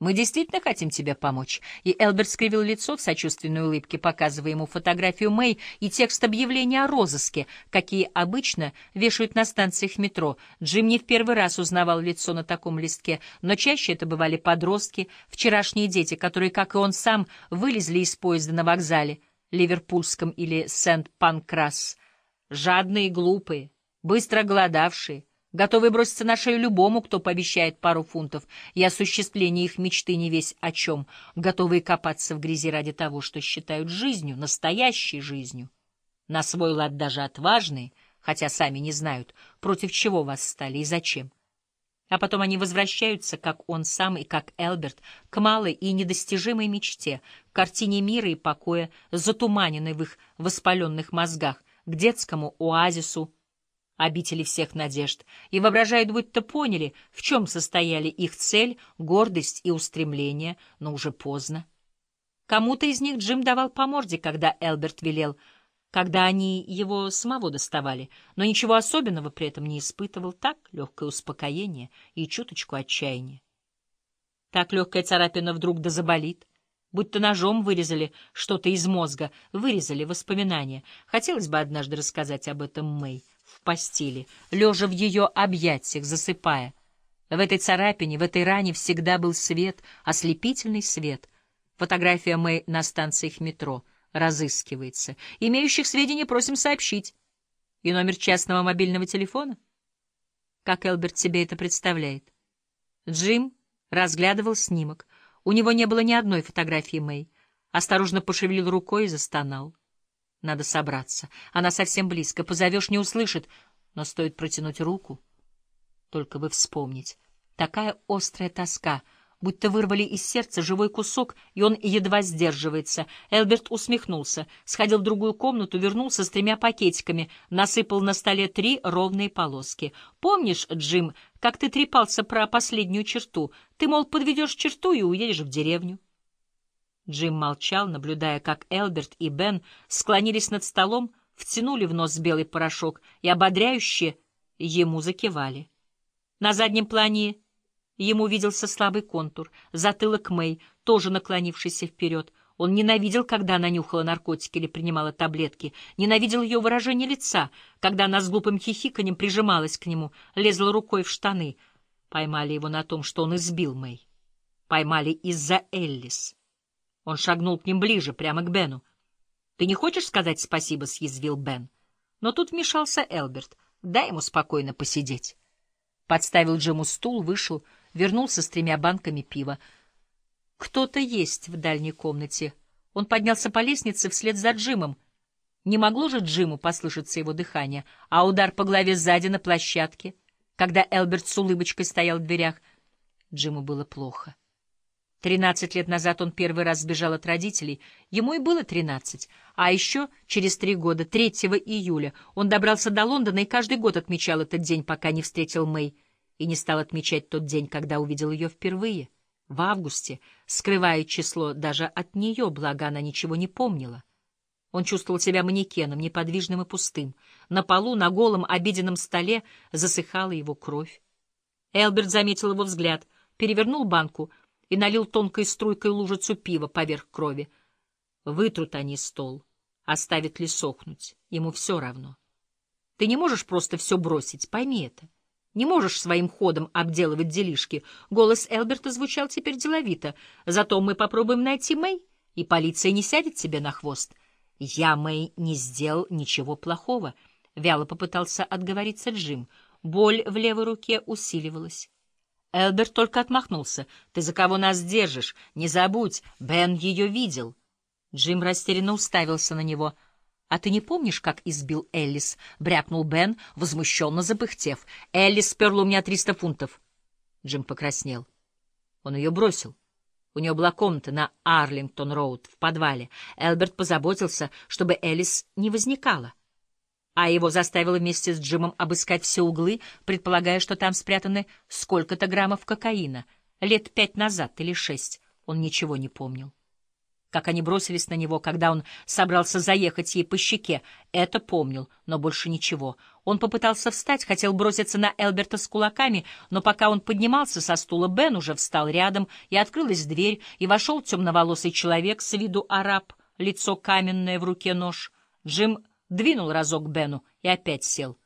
Мы действительно хотим тебе помочь. И Элберт скривил лицо в сочувственной улыбке, показывая ему фотографию Мэй и текст объявления о розыске, какие обычно вешают на станциях метро. Джим не в первый раз узнавал лицо на таком листке, но чаще это бывали подростки, вчерашние дети, которые, как и он сам, вылезли из поезда на вокзале, Ливерпульском или Сент-Панкрас. Жадные глупые, быстро голодавшие, готовые броситься на шею любому, кто пообещает пару фунтов, и осуществление их мечты не весь о чем, готовые копаться в грязи ради того, что считают жизнью, настоящей жизнью. На свой лад даже отважные, хотя сами не знают, против чего вас стали и зачем. А потом они возвращаются, как он сам и как Элберт, к малой и недостижимой мечте, к картине мира и покоя, затуманенной в их воспаленных мозгах, к детскому оазису, обители всех надежд, и воображают, будто поняли, в чем состояли их цель, гордость и устремление, но уже поздно. Кому-то из них Джим давал по морде, когда Элберт велел, когда они его самого доставали, но ничего особенного при этом не испытывал, так легкое успокоение и чуточку отчаяния. Так легкая царапина вдруг да заболит, будто ножом вырезали что-то из мозга, вырезали воспоминания. Хотелось бы однажды рассказать об этом Мэй постели, лежа в ее объятиях, засыпая. В этой царапине, в этой ране всегда был свет, ослепительный свет. Фотография Мэй на станциях метро разыскивается. Имеющих сведения просим сообщить. И номер частного мобильного телефона? Как Элберт себе это представляет? Джим разглядывал снимок. У него не было ни одной фотографии Мэй. Осторожно пошевелил рукой и застонал. Надо собраться. Она совсем близко. Позовешь — не услышит. Но стоит протянуть руку. Только бы вспомнить. Такая острая тоска, будто вырвали из сердца живой кусок, и он едва сдерживается. Элберт усмехнулся, сходил в другую комнату, вернулся с тремя пакетиками, насыпал на столе три ровные полоски. «Помнишь, Джим, как ты трепался про последнюю черту? Ты, мол, подведешь черту и уедешь в деревню». Джим молчал, наблюдая, как Элберт и Бен склонились над столом, втянули в нос белый порошок и ободряюще ему закивали. На заднем плане ему виделся слабый контур, затылок Мэй, тоже наклонившийся вперед. Он ненавидел, когда она нюхала наркотики или принимала таблетки, ненавидел ее выражение лица, когда она с глупым хихиканьем прижималась к нему, лезла рукой в штаны. Поймали его на том, что он избил Мэй. Поймали из-за Эллис. Он шагнул к ним ближе, прямо к Бену. «Ты не хочешь сказать спасибо?» — съязвил Бен. Но тут вмешался Элберт. «Дай ему спокойно посидеть». Подставил Джиму стул, вышел, вернулся с тремя банками пива. «Кто-то есть в дальней комнате». Он поднялся по лестнице вслед за Джимом. Не могло же Джиму послышаться его дыхание, а удар по голове сзади на площадке, когда Элберт с улыбочкой стоял в дверях. Джиму было плохо. Тринадцать лет назад он первый раз сбежал от родителей. Ему и было тринадцать. А еще через три года, 3 июля, он добрался до Лондона и каждый год отмечал этот день, пока не встретил Мэй. И не стал отмечать тот день, когда увидел ее впервые, в августе, скрывая число даже от нее, благо она ничего не помнила. Он чувствовал себя манекеном, неподвижным и пустым. На полу, на голом, обеденном столе засыхала его кровь. Элберт заметил его взгляд, перевернул банку — и налил тонкой струйкой лужицу пива поверх крови. Вытрут они стол, оставят ли сохнуть, ему все равно. Ты не можешь просто все бросить, пойми это. Не можешь своим ходом обделывать делишки. Голос Элберта звучал теперь деловито. Зато мы попробуем найти Мэй, и полиция не сядет тебе на хвост. Я, Мэй, не сделал ничего плохого. Вяло попытался отговориться Джим. Боль в левой руке усиливалась. Элберт только отмахнулся. «Ты за кого нас держишь? Не забудь, Бен ее видел». Джим растерянно уставился на него. «А ты не помнишь, как избил Эллис?» — брякнул Бен, возмущенно запыхтев. «Эллис сперла у меня триста фунтов». Джим покраснел. Он ее бросил. У нее была комната на Арлингтон-роуд в подвале. Элберт позаботился, чтобы Эллис не возникала а его заставило вместе с Джимом обыскать все углы, предполагая, что там спрятаны сколько-то граммов кокаина. Лет пять назад или шесть он ничего не помнил. как они бросились на него, когда он собрался заехать ей по щеке. Это помнил, но больше ничего. Он попытался встать, хотел броситься на Элберта с кулаками, но пока он поднимался со стула, Бен уже встал рядом, и открылась дверь, и вошел темноволосый человек с виду араб, лицо каменное, в руке нож. Джим двинул разок Бену и опять сел.